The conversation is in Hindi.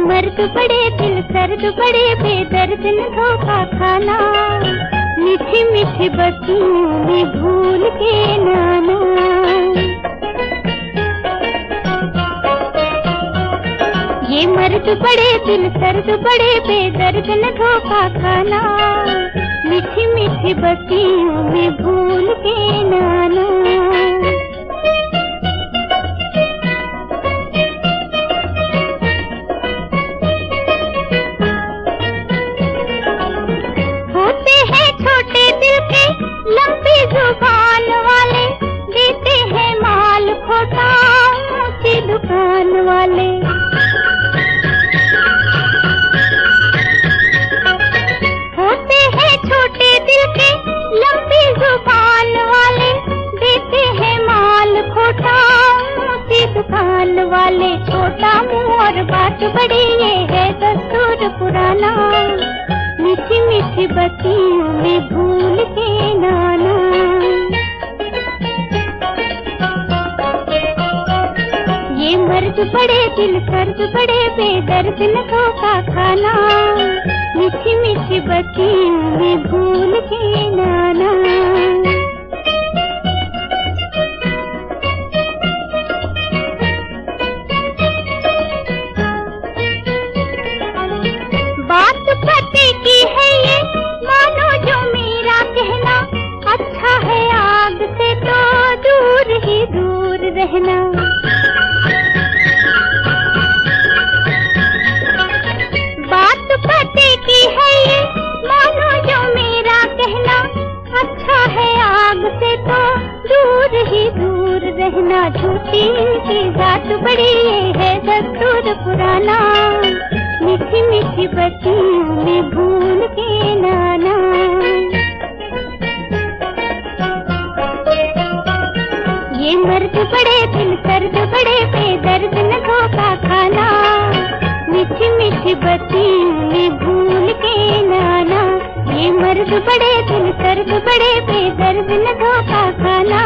मर्द बड़े दिल सर्द, बड़े बेदर्द न धोखा खाना। मीठी मीठी बतियों में भूल के नाना। ये मर्द बड़े दिल सर्द, बड़े बेदर्द न धोखा खाना। मीठी मीठी बतियों में भूल के छोटे लंबी ज़ुबान वाले देते हैं माल खोटा की दुकान वाले। होते हैं छोटे दिल के लंबी ज़ुबान वाले, देते हैं माल खोटा की दुकान वाले। छोटा मुँह और बात बड़ी, ये है दस्तूर पुराना। मीठी मीठी बतियों में भूल ये मर्द बड़े दिल सर्द बड़े बेदर्द न धोखा खाना। मीठी मीठी बतियों में भूल के नाना। बात पते की झूठी इनकी जात बड़ी है दस्तूर पुराना। मीठी मीठी बतियों में भूल के नाना। ये मर्द बड़े दिल सर्द बड़े बेदर्द न धोखा खाना। मीठी मीठी बतियों में भूल के नाना। ये मर्द बड़े दिल सर्द बड़े बेदर्द न धोखा खाना।